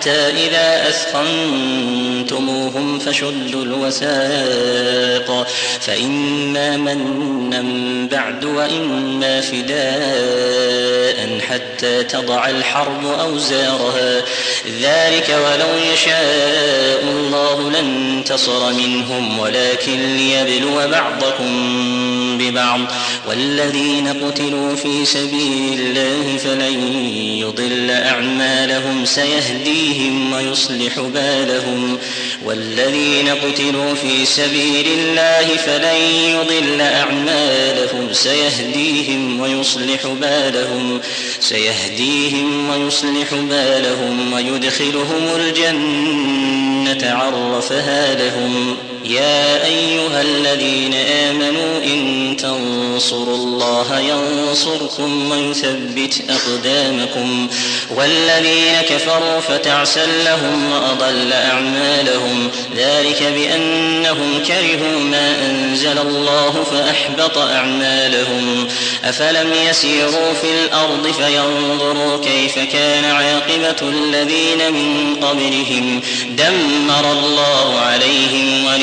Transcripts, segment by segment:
حتى إذا أثخنتموهم فشدوا الوساق فإما منا بعد وإما فداء حتى تضع الحرب أوزارها. ذلك ولو يشاء الله لانتصر منهم ولكن ليبلو بعضكم ببعض. والذين قتلوا في سبيل الله فلن يضل أعمالهم سيهديهم ويصلح بالهم. والذين قتلوا في سبيل الله فلن يضل أعمالهم. سيهديهم ويصلح بالهم سيهديهم ويصلح بالهم ويدخلهم الجنة عرفها لهم يا أيها الذين آمنوا إن تنصروا الله ينصركم ويثبت أقدامكم والذين كفروا فتعسا لهم وأضل أعمالهم ذلك بأنهم كرهوا ما أنزل الله فأحبط أعمالهم أفلم يسيروا في الأرض فينظروا كيف كان عاقبة الذين من قبلهم دمر الله عليهم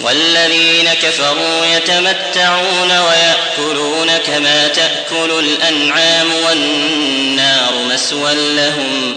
والذين كفروا يتمتعون ويأكلون كما تأكل الأنعام والنار مسوى لهم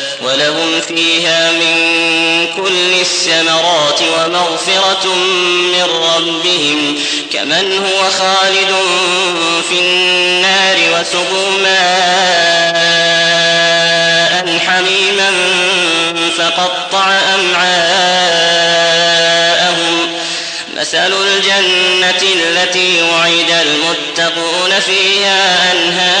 ولهم فيها من كل الثمرات ومغفرة من ربهم كمن هو خالد في النار وسقوا ماء حميما فقطع أمعاءهم. مثل الجنة التي وعد المتقون فيها أنهار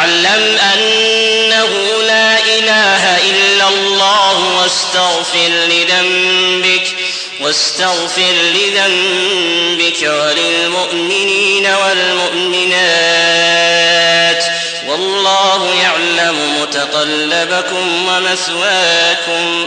فاعلم أنه لا إله إلا الله واستغفر لذنبك واستغفر لذنبك وللمؤمنين والمؤمنات. والله يعلم متقلبكم ومثواكم.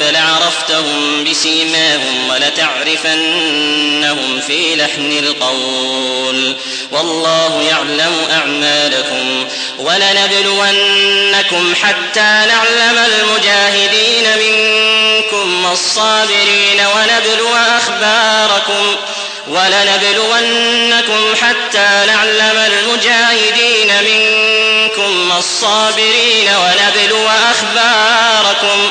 فلعرفتهم بسيماهم ولتعرفنهم في لحن القول. والله يعلم أعمالكم ولنبلونكم حتى نعلم المجاهدين منكم والصابرين ونبلو أخباركم ولنبلونكم حتى نعلم المجاهدين منكم والصابرين ونبلو أخباركم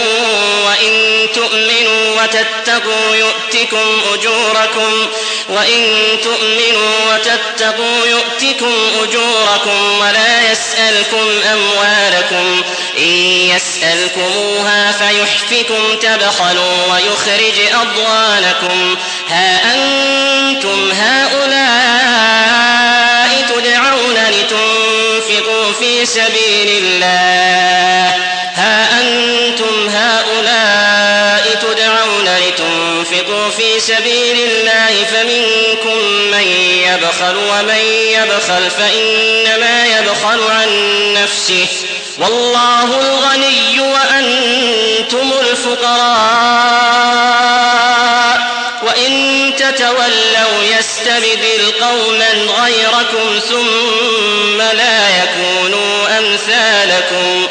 وتتقوا يؤتكم أجوركم وإن تؤمنوا وتتقوا يؤتكم أجوركم ولا يسألكم أموالكم إن يسألكموها فيحفكم تبخلوا ويخرج أضوانكم ها فإنما يبخل عن نفسه. والله الغني وأنتم الفقراء. وإن تتولوا يستبدل قوما غيركم ثم لا يكونوا أمثالكم.